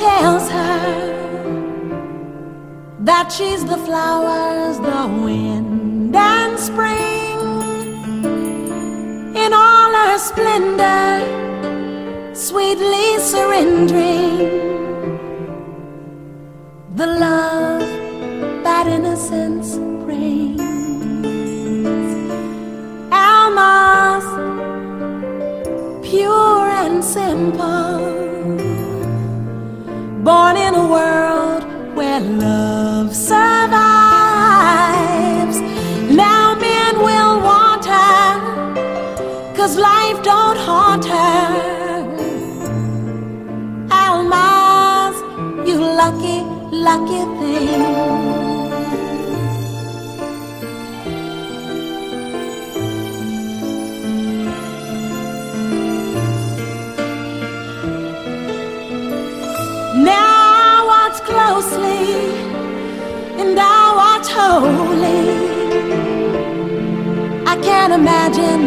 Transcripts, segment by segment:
Tells her that she's the flowers, the wind, and spring in all her splendor, sweetly surrendering the love that innocence brings. Almaz pure and simple, born in a world where love survives. Now men will want her, cause life don't haunt her. Almaz, you lucky, lucky thing. Watch. I can't imagine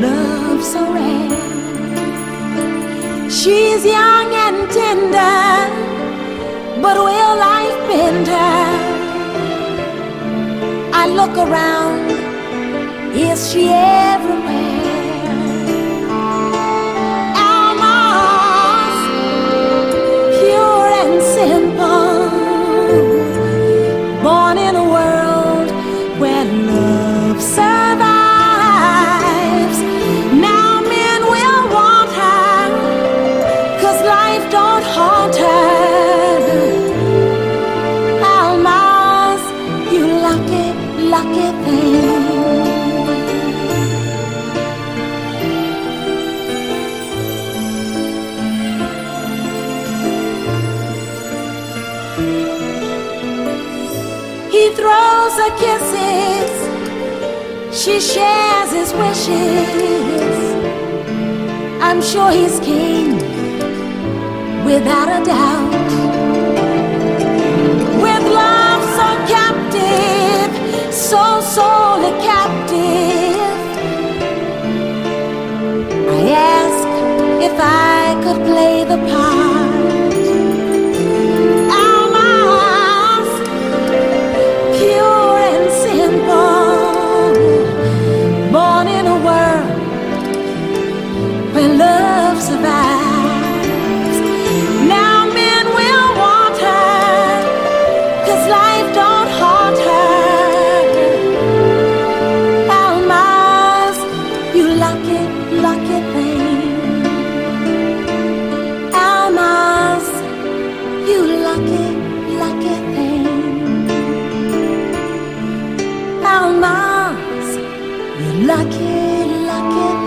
love so rare. She's young and tender, but will life bend her? I look around, is she everywhere? Lucky, thing. He throws her kisses, she shares his wishes. I'm sure he's king, without a doubt. So sorely captive, I ask if I could play the lucky, lucky.